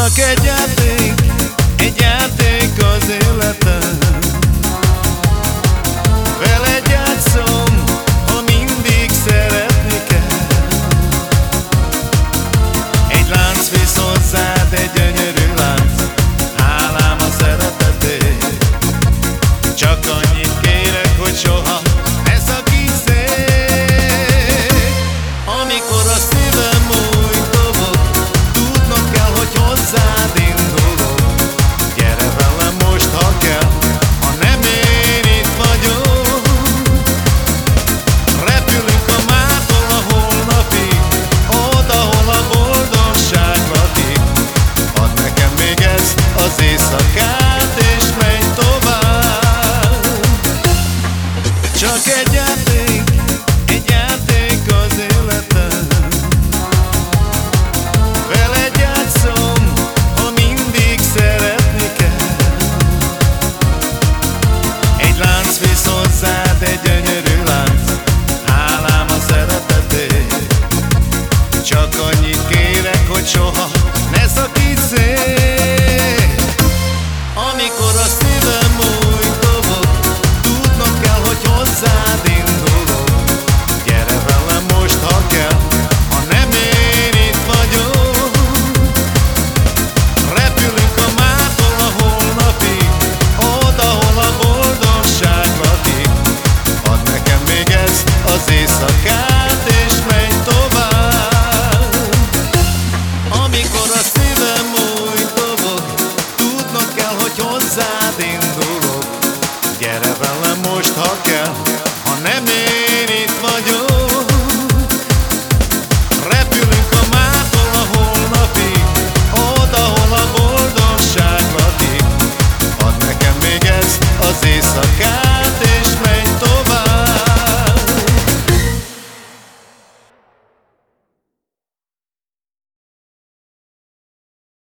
Csak egy játék, egy játék az életem Csak egy hozzád indulok. Gyere velem most, ha kell.